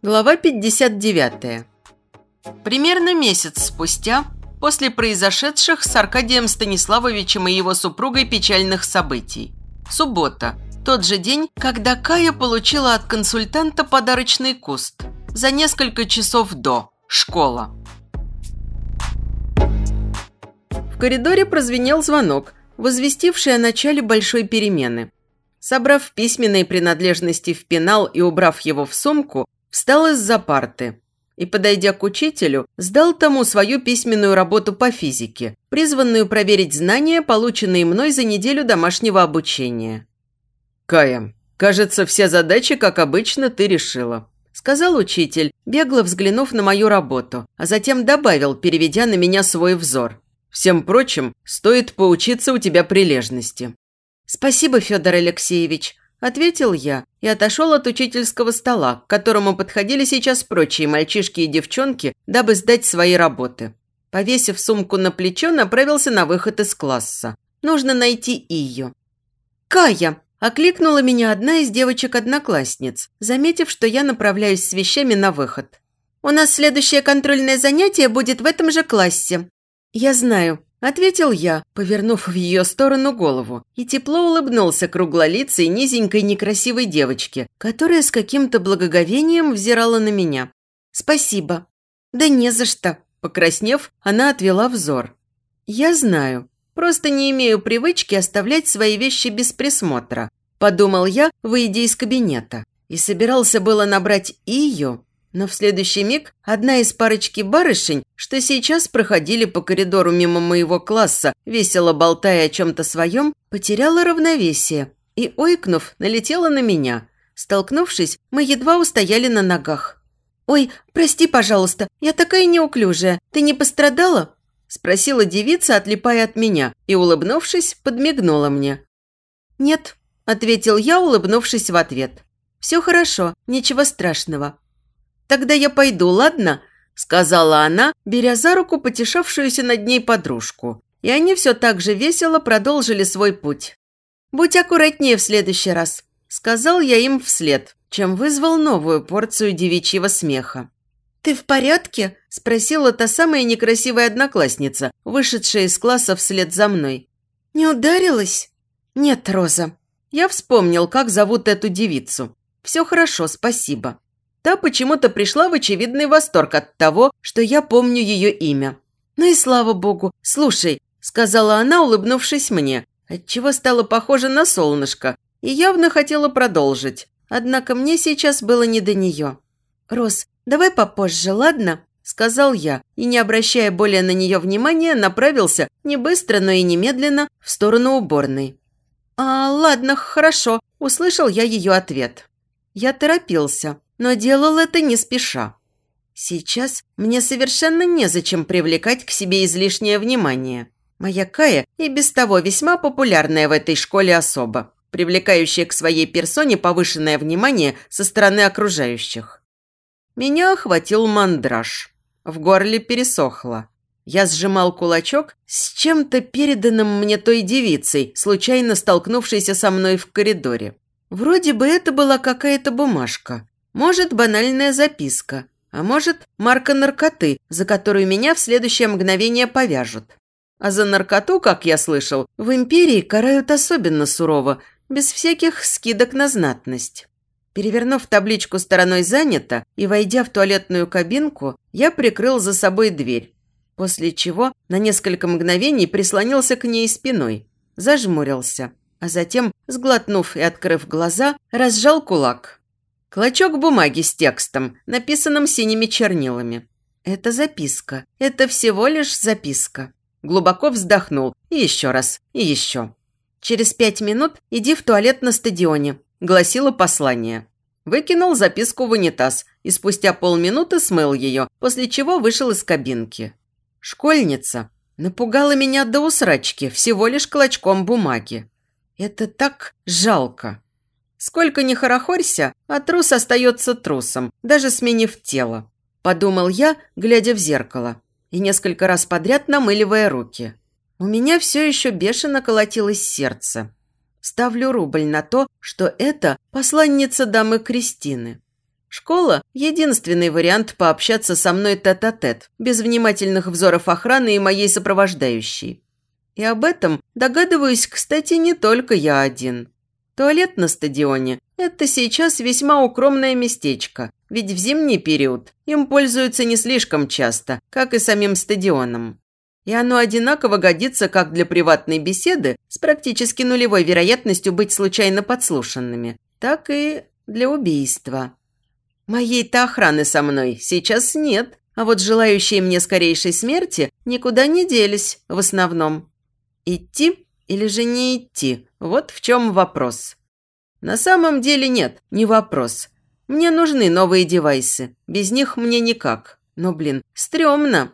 Глава 59. Примерно месяц спустя, после произошедших с Аркадием Станиславовичем и его супругой печальных событий. Суббота. Тот же день, когда Кая получила от консультанта подарочный куст. За несколько часов до. Школа. В коридоре прозвенел звонок, возвестивший о начале большой перемены. Собрав письменные принадлежности в пенал и убрав его в сумку, встал из-за парты и, подойдя к учителю, сдал тому свою письменную работу по физике, призванную проверить знания, полученные мной за неделю домашнего обучения. «Кая, кажется, все задачи, как обычно, ты решила», – сказал учитель, бегло взглянув на мою работу, а затем добавил, переведя на меня свой взор. «Всем прочим, стоит поучиться у тебя прилежности». «Спасибо, Федор Алексеевич», – ответил я и отошел от учительского стола, к которому подходили сейчас прочие мальчишки и девчонки, дабы сдать свои работы. Повесив сумку на плечо, направился на выход из класса. Нужно найти ее. «Кая!» – окликнула меня одна из девочек-одноклассниц, заметив, что я направляюсь с вещами на выход. «У нас следующее контрольное занятие будет в этом же классе». «Я знаю», Ответил я, повернув в ее сторону голову, и тепло улыбнулся круглолицей низенькой некрасивой девочке, которая с каким-то благоговением взирала на меня. «Спасибо». «Да не за что». Покраснев, она отвела взор. «Я знаю. Просто не имею привычки оставлять свои вещи без присмотра», подумал я, выйдя из кабинета. И собирался было набрать ее, но в следующий миг одна из парочки барышень, что сейчас проходили по коридору мимо моего класса, весело болтая о чем-то своем, потеряла равновесие и, ойкнув, налетела на меня. Столкнувшись, мы едва устояли на ногах. «Ой, прости, пожалуйста, я такая неуклюжая. Ты не пострадала?» Спросила девица, отлипая от меня, и, улыбнувшись, подмигнула мне. «Нет», – ответил я, улыбнувшись в ответ. «Все хорошо, ничего страшного. «Тогда я пойду, ладно?» – сказала она, беря за руку потешавшуюся над ней подружку. И они все так же весело продолжили свой путь. «Будь аккуратнее в следующий раз», – сказал я им вслед, чем вызвал новую порцию девичьего смеха. «Ты в порядке?» – спросила та самая некрасивая одноклассница, вышедшая из класса вслед за мной. «Не ударилась?» «Нет, Роза». Я вспомнил, как зовут эту девицу. «Все хорошо, спасибо». Та почему-то пришла в очевидный восторг от того, что я помню ее имя. «Ну и слава богу. Слушай», – сказала она, улыбнувшись мне, отчего стала похожа на солнышко, и явно хотела продолжить. Однако мне сейчас было не до нее. «Рос, давай попозже, ладно?» – сказал я, и, не обращая более на нее внимания, направился, не быстро, но и немедленно, в сторону уборной. «А, ладно, хорошо», – услышал я ее ответ. Я торопился но делал это не спеша. Сейчас мне совершенно незачем привлекать к себе излишнее внимание. Моя Кая и без того весьма популярная в этой школе особа, привлекающая к своей персоне повышенное внимание со стороны окружающих. Меня охватил мандраж. В горле пересохло. Я сжимал кулачок с чем-то переданным мне той девицей, случайно столкнувшейся со мной в коридоре. Вроде бы это была какая-то бумажка. Может, банальная записка, а может, марка наркоты, за которую меня в следующее мгновение повяжут. А за наркоту, как я слышал, в империи карают особенно сурово, без всяких скидок на знатность. Перевернув табличку стороной «Занято» и войдя в туалетную кабинку, я прикрыл за собой дверь, после чего на несколько мгновений прислонился к ней спиной, зажмурился, а затем, сглотнув и открыв глаза, разжал кулак – Клочок бумаги с текстом, написанным синими чернилами. Это записка. Это всего лишь записка. Глубоко вздохнул. И еще раз. И еще. «Через пять минут иди в туалет на стадионе», – гласило послание. Выкинул записку в унитаз и спустя полминуты смыл ее, после чего вышел из кабинки. Школьница напугала меня до усрачки всего лишь клочком бумаги. Это так жалко. Сколько ни хорохорься, а трус остается трусом, даже сменив тело. подумал я, глядя в зеркало, и несколько раз подряд намыливая руки. У меня все еще бешено колотилось сердце. Ставлю рубль на то, что это посланница дамы Кристины. Школа – единственный вариант пообщаться со мной тет-а-тет, -тет, без внимательных взоров охраны и моей сопровождающей. И об этом догадываюсь, кстати, не только я один. Туалет на стадионе – это сейчас весьма укромное местечко, ведь в зимний период им пользуются не слишком часто, как и самим стадионом. И оно одинаково годится как для приватной беседы с практически нулевой вероятностью быть случайно подслушанными, так и для убийства. Моей-то охраны со мной сейчас нет, а вот желающие мне скорейшей смерти никуда не делись в основном. Идти или же не идти? Вот в чем вопрос. На самом деле нет, не вопрос. Мне нужны новые девайсы. Без них мне никак. Но, блин, стрёмно.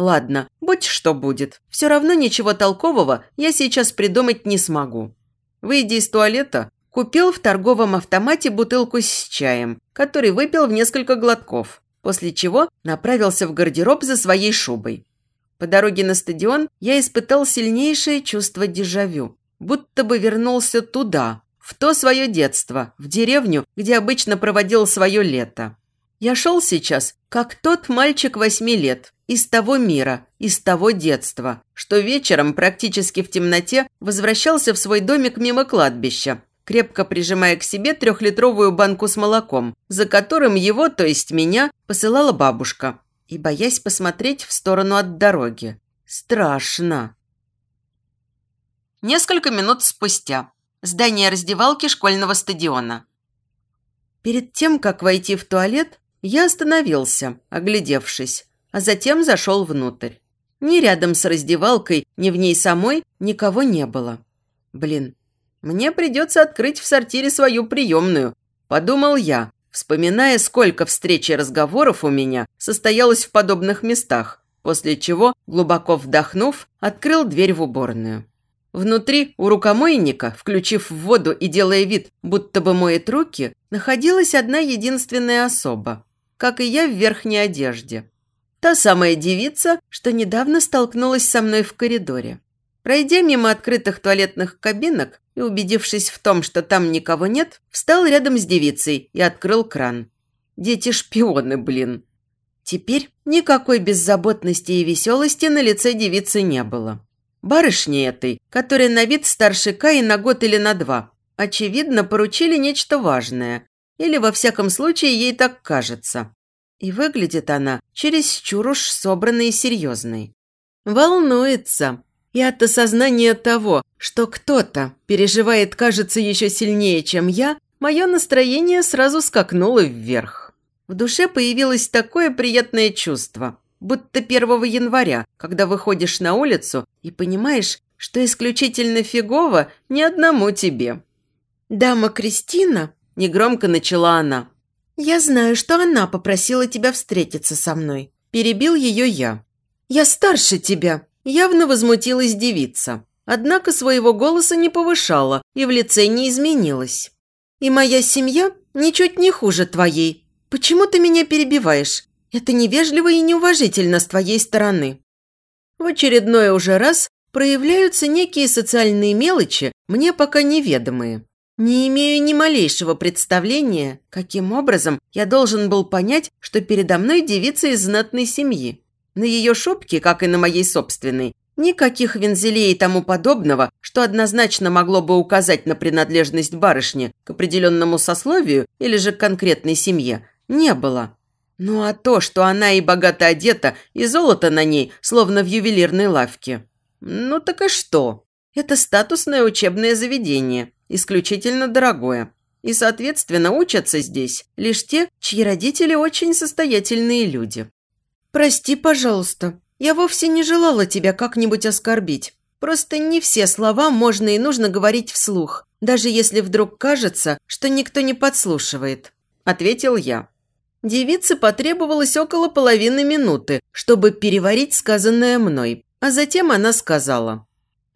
Ладно, будь что будет. Все равно ничего толкового я сейчас придумать не смогу. Выйдя из туалета, Купил в торговом автомате бутылку с чаем, который выпил в несколько глотков, после чего направился в гардероб за своей шубой. По дороге на стадион я испытал сильнейшее чувство дежавю, будто бы вернулся туда, в то свое детство, в деревню, где обычно проводил свое лето. Я шел сейчас, как тот мальчик восьми лет, из того мира, из того детства, что вечером практически в темноте возвращался в свой домик мимо кладбища, крепко прижимая к себе трехлитровую банку с молоком, за которым его, то есть меня, посылала бабушка, и боясь посмотреть в сторону от дороги. Страшно. Несколько минут спустя. Здание раздевалки школьного стадиона. Перед тем, как войти в туалет, я остановился, оглядевшись, а затем зашел внутрь. Ни рядом с раздевалкой, ни в ней самой никого не было. Блин, мне придется открыть в сортире свою приемную, подумал я, вспоминая, сколько встреч и разговоров у меня состоялось в подобных местах, после чего, глубоко вдохнув, открыл дверь в уборную. Внутри, у рукомойника, включив воду и делая вид, будто бы моет руки, находилась одна единственная особа, как и я в верхней одежде. Та самая девица, что недавно столкнулась со мной в коридоре. Пройдя мимо открытых туалетных кабинок и убедившись в том, что там никого нет, встал рядом с девицей и открыл кран. Дети-шпионы, блин. Теперь никакой беззаботности и веселости на лице девицы не было. Барышне этой, которая на вид старше Каи на год или на два, очевидно, поручили нечто важное. Или, во всяком случае, ей так кажется. И выглядит она чересчур уж собранной и серьезной. Волнуется, и от осознания того, что кто-то переживает, кажется, еще сильнее, чем я, мое настроение сразу скакнуло вверх. В душе появилось такое приятное чувство, будто 1 января, когда выходишь на улицу и понимаешь, что исключительно фигово ни одному тебе. «Дама Кристина», – негромко начала она, – «я знаю, что она попросила тебя встретиться со мной». Перебил ее я. «Я старше тебя», Явно возмутилась девица, однако своего голоса не повышала и в лице не изменилась. «И моя семья ничуть не хуже твоей. Почему ты меня перебиваешь? Это невежливо и неуважительно с твоей стороны». В очередной уже раз проявляются некие социальные мелочи, мне пока неведомые. Не имею ни малейшего представления, каким образом я должен был понять, что передо мной девица из знатной семьи. На ее шубке, как и на моей собственной, никаких вензелей и тому подобного, что однозначно могло бы указать на принадлежность барышни к определенному сословию или же к конкретной семье, не было. Ну а то, что она и богато одета, и золото на ней, словно в ювелирной лавке. Ну так и что? Это статусное учебное заведение, исключительно дорогое. И, соответственно, учатся здесь лишь те, чьи родители очень состоятельные люди. «Прости, пожалуйста. Я вовсе не желала тебя как-нибудь оскорбить. Просто не все слова можно и нужно говорить вслух, даже если вдруг кажется, что никто не подслушивает», – ответил я. Девице потребовалось около половины минуты, чтобы переварить сказанное мной, а затем она сказала.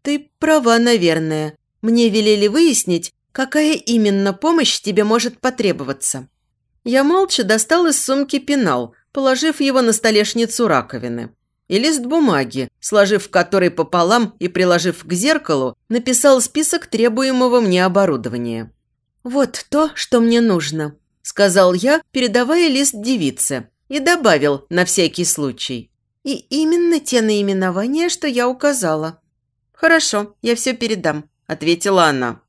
«Ты права, наверное. Мне велели выяснить, какая именно помощь тебе может потребоваться». Я молча достал из сумки пенал – положив его на столешницу раковины. И лист бумаги, сложив который пополам и приложив к зеркалу, написал список требуемого мне оборудования. «Вот то, что мне нужно», – сказал я, передавая лист девице, и добавил на всякий случай. «И именно те наименования, что я указала». «Хорошо, я все передам», – ответила она.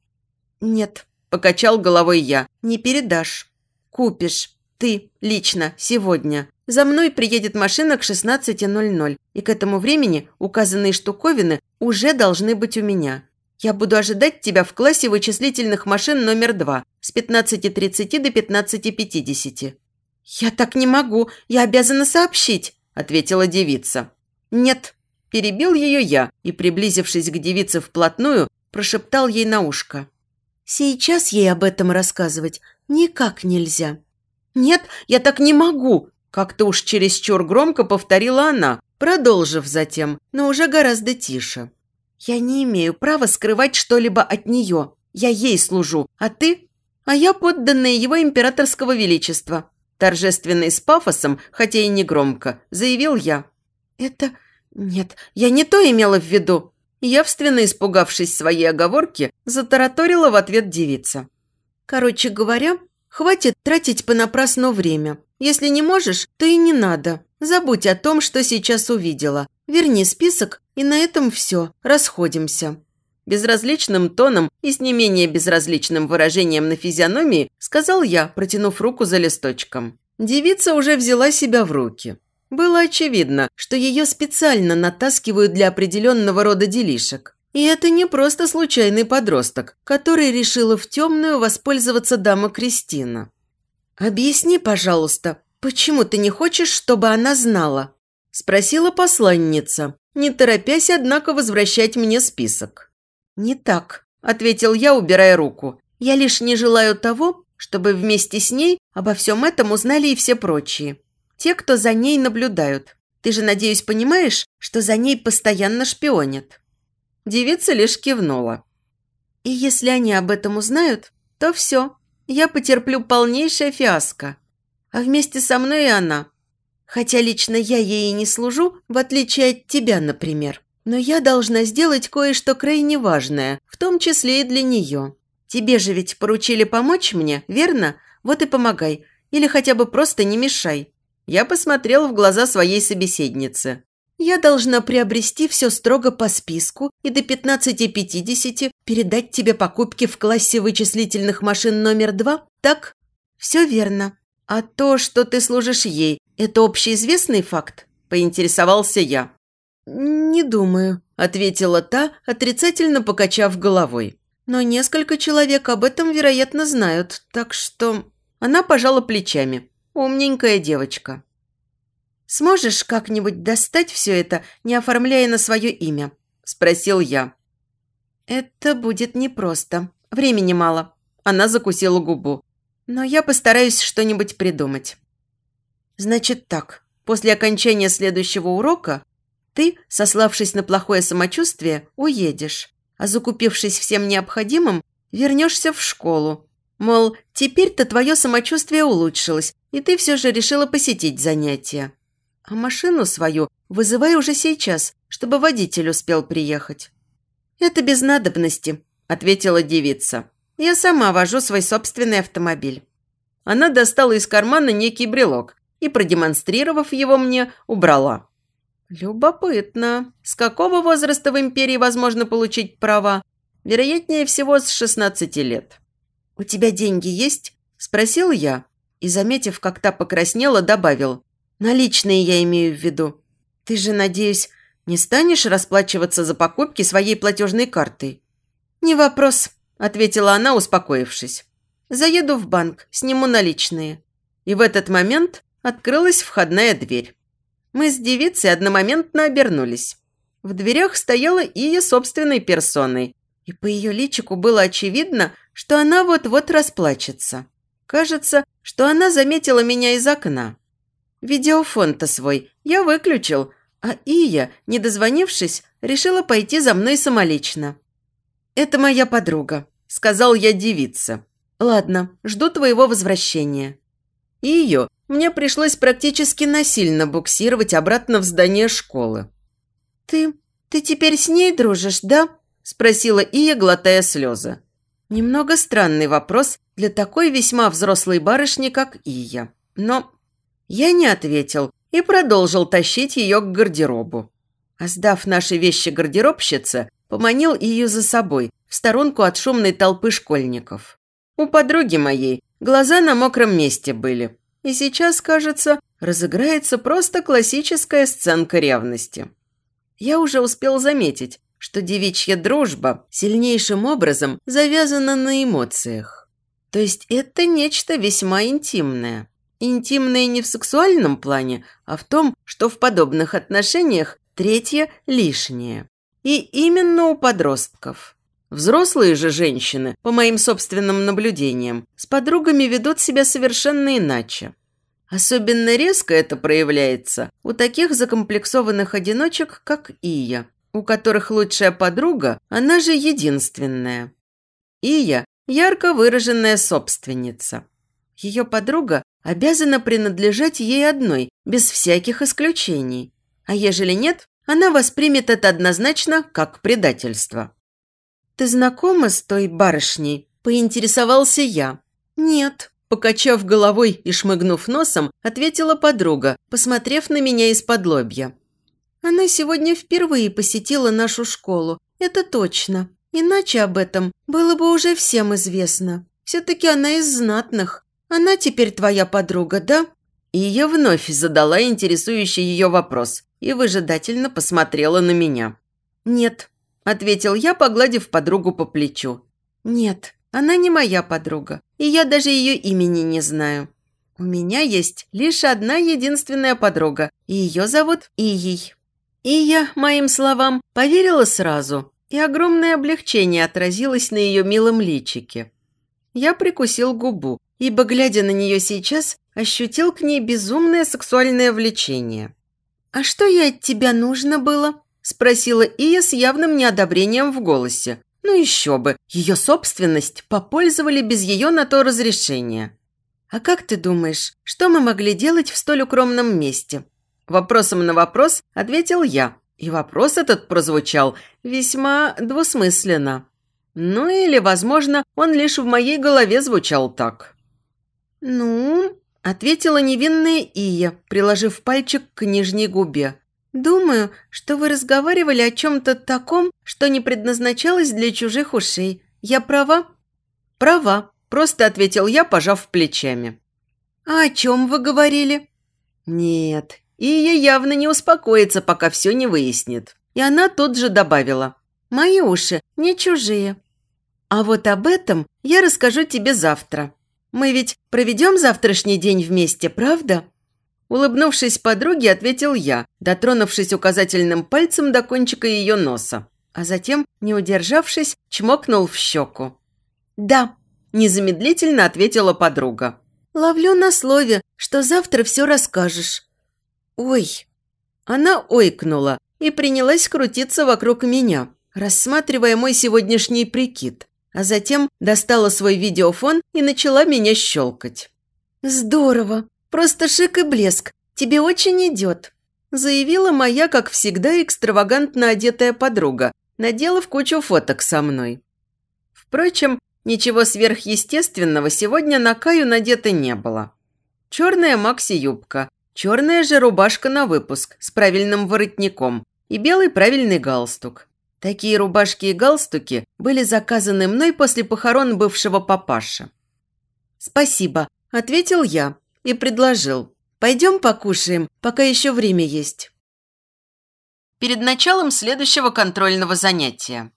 «Нет», – покачал головой я, – «не передашь. Купишь. Ты, лично, сегодня. За мной приедет машина к 16.00, и к этому времени указанные штуковины уже должны быть у меня. Я буду ожидать тебя в классе вычислительных машин номер 2 с 15.30 до 15.50». «Я так не могу, я обязана сообщить», – ответила девица. «Нет», – перебил ее я и, приблизившись к девице вплотную, прошептал ей на ушко. «Сейчас ей об этом рассказывать никак нельзя». «Нет, я так не могу», – как-то уж чересчур громко повторила она, продолжив затем, но уже гораздо тише. «Я не имею права скрывать что-либо от нее. Я ей служу, а ты? А я подданная его императорского величества». Торжественно и с пафосом, хотя и не громко, заявил я. «Это... Нет, я не то имела в виду». Явственно испугавшись своей оговорки, затараторила в ответ девица. «Короче говоря, хватит тратить понапрасну время. Если не можешь, то и не надо. Забудь о том, что сейчас увидела. Верни список, и на этом все. Расходимся». Безразличным тоном и с не менее безразличным выражением на физиономии сказал я, протянув руку за листочком. Девица уже взяла себя в руки. Было очевидно, что ее специально натаскивают для определенного рода делишек. И это не просто случайный подросток, который решила в темную воспользоваться дама Кристина. «Объясни, пожалуйста, почему ты не хочешь, чтобы она знала?» – спросила посланница, не торопясь, однако, возвращать мне список. «Не так», – ответил я, убирая руку. «Я лишь не желаю того, чтобы вместе с ней обо всем этом узнали и все прочие. Те, кто за ней наблюдают. Ты же, надеюсь, понимаешь, что за ней постоянно шпионят?» Девица лишь кивнула. «И если они об этом узнают, то все, я потерплю полнейшее фиаско. А вместе со мной и она. Хотя лично я ей и не служу, в отличие от тебя, например. Но я должна сделать кое-что крайне важное, в том числе и для нее. Тебе же ведь поручили помочь мне, верно? Вот и помогай. Или хотя бы просто не мешай». Я посмотрел в глаза своей собеседницы. «Я должна приобрести все строго по списку и до 15.50 передать тебе покупки в классе вычислительных машин номер два, так?» «Все верно. А то, что ты служишь ей, это общеизвестный факт?» – поинтересовался я. «Не думаю», – ответила та, отрицательно покачав головой. «Но несколько человек об этом, вероятно, знают, так что...» Она пожала плечами. Умненькая девочка. «Сможешь как-нибудь достать все это, не оформляя на свое имя?» – спросил я. «Это будет непросто. Времени мало». Она закусила губу. «Но я постараюсь что-нибудь придумать». «Значит так. После окончания следующего урока ты, сославшись на плохое самочувствие, уедешь, а закупившись всем необходимым, вернешься в школу. Мол, теперь-то твое самочувствие улучшилось, и ты все же решила посетить занятия. А машину свою вызывай уже сейчас, чтобы водитель успел приехать». «Это без надобности», – ответила девица. «Я сама вожу свой собственный автомобиль». Она достала из кармана некий брелок и, продемонстрировав его мне, убрала. Любопытно. С какого возраста в империи возможно получить права? Вероятнее всего, с 16 лет. «У тебя деньги есть?» – спросил я. И, заметив, как та покраснела, добавил. «Наличные я имею в виду. Ты же, надеюсь, не станешь расплачиваться за покупки своей платежной картой?» «Не вопрос», – ответила она, успокоившись. «Заеду в банк, сниму наличные». И в этот момент открылась входная дверь. Мы с девицей одномоментно обернулись. В дверях стояла Ия собственной персоной, и по ее личику было очевидно, что она вот-вот расплачется. Кажется, что она заметила меня из окна. Видеофон-то свой я выключил, а Ия, не дозвонившись, решила пойти за мной самолично. «Это моя подруга», – сказал я девице. «Ладно, жду твоего возвращения». Ию мне пришлось практически насильно буксировать обратно в здание школы. «Ты... ты теперь с ней дружишь, да?» – спросила Ия, глотая слезы. Немного странный вопрос для такой весьма взрослой барышни, как Ия. Но я не ответил и продолжил тащить ее к гардеробу. А сдав наши вещи гардеробщице, поманил ее за собой, в сторонку от шумной толпы школьников. У подруги моей глаза на мокром месте были. И сейчас, кажется, разыграется просто классическая сценка ревности. Я уже успел заметить, что девичья дружба сильнейшим образом завязана на эмоциях. То есть это нечто весьма интимное. Интимное не в сексуальном плане, а в том, что в подобных отношениях третье – лишнее. И именно у подростков. Взрослые же женщины, по моим собственным наблюдениям, с подругами ведут себя совершенно иначе. Особенно резко это проявляется у таких закомплексованных одиночек, как Ия, у которых лучшая подруга, она же единственная. Ия – ярко выраженная собственница. Ее подруга обязана принадлежать ей одной, без всяких исключений. А ежели нет, она воспримет это однозначно как предательство. «Ты знакома с той барышней?» – поинтересовался я. «Нет», Покачав головой и шмыгнув носом, ответила подруга, посмотрев на меня из-под лобья. «Она сегодня впервые посетила нашу школу, это точно. Иначе об этом было бы уже всем известно. Все-таки она из знатных. Она теперь твоя подруга, да?» И я вновь задала интересующий ее вопрос и выжидательно посмотрела на меня. «Нет», – ответил я, погладив подругу по плечу. «Нет, она не моя подруга, и я даже ее имени не знаю. У меня есть лишь одна единственная подруга, и ее зовут Ией. И я, моим словам, поверила сразу, и огромное облегчение отразилось на ее милом личике. Я прикусил губу, ибо, глядя на нее сейчас, ощутил к ней безумное сексуальное влечение. «А что ей от тебя нужно было?» – спросила Ия с явным неодобрением в голосе, ну еще бы, ее собственность попользовали без ее на то разрешения. «А как ты думаешь, что мы могли делать в столь укромном месте?» Вопросом на вопрос ответил я, и вопрос этот прозвучал весьма двусмысленно. Ну или, возможно, он лишь в моей голове звучал так. «Ну...» – ответила невинная Ия, приложив пальчик к нижней губе. «Думаю, что вы разговаривали о чем-то таком, что не предназначалось для чужих ушей. Я права?» «Права», – просто ответил я, пожав плечами. «А о чем вы говорили?» «Нет, и я явно не успокоится, пока все не выяснит». И она тут же добавила. «Мои уши не чужие. А вот об этом я расскажу тебе завтра. Мы ведь проведем завтрашний день вместе, правда?» Улыбнувшись подруге, ответил я, дотронувшись указательным пальцем до кончика ее носа, а затем, не удержавшись, чмокнул в щеку. «Да», – незамедлительно ответила подруга. «Ловлю на слове, что завтра все расскажешь». «Ой!» Она ойкнула и принялась крутиться вокруг меня, рассматривая мой сегодняшний прикид, а затем достала свой видеофон и начала меня щелкать. «Здорово!» Просто шик и блеск. Тебе очень идет», – заявила моя, как всегда, экстравагантно одетая подруга, наделав кучу фоток со мной. Впрочем, ничего сверхъестественного сегодня на Каю надето не было. Черная макси-юбка, черная же рубашка на выпуск с правильным воротником и белый правильный галстук. Такие рубашки и галстуки были заказаны мной после похорон бывшего папаши. «Спасибо», – ответил я, и предложил «Пойдем покушаем, пока еще время есть». Перед началом следующего контрольного занятия.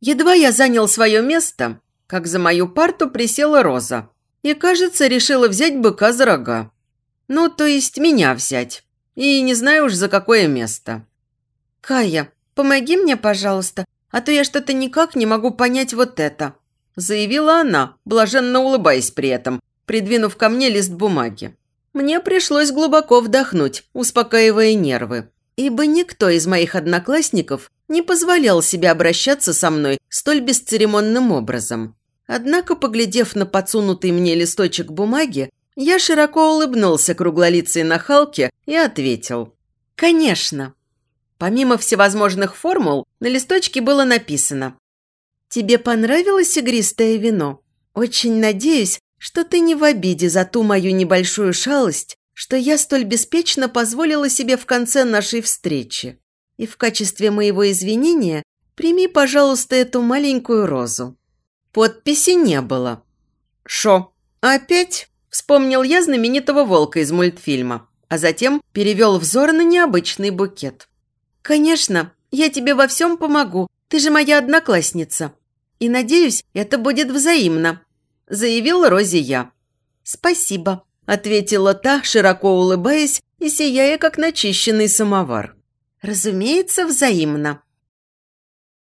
Едва я занял свое место, как за мою парту присела Роза и, кажется, решила взять быка за рога. Ну, то есть меня взять. И не знаю уж за какое место. «Кая, помоги мне, пожалуйста, а то я что-то никак не могу понять вот это», заявила она, блаженно улыбаясь при этом, придвинув ко мне лист бумаги. Мне пришлось глубоко вдохнуть, успокаивая нервы, ибо никто из моих одноклассников не позволял себе обращаться со мной столь бесцеремонным образом. Однако, поглядев на подсунутый мне листочек бумаги, Я широко улыбнулся круглолицей нахалке и ответил. «Конечно». Помимо всевозможных формул, на листочке было написано «Тебе понравилось игристое вино? Очень надеюсь, что ты не в обиде за ту мою небольшую шалость, что я столь беспечно позволила себе в конце нашей встречи. И в качестве моего извинения прими, пожалуйста, эту маленькую розу». Подписи не было. «Шо? Опять?» – вспомнил я знаменитого волка из мультфильма, а затем перевел взор на необычный букет. «Конечно, я тебе во всем помогу, ты же моя одноклассница. И, надеюсь, это будет взаимно», – заявил Рози я. «Спасибо», – ответила та, широко улыбаясь и сияя, как начищенный самовар. «Разумеется, взаимно»,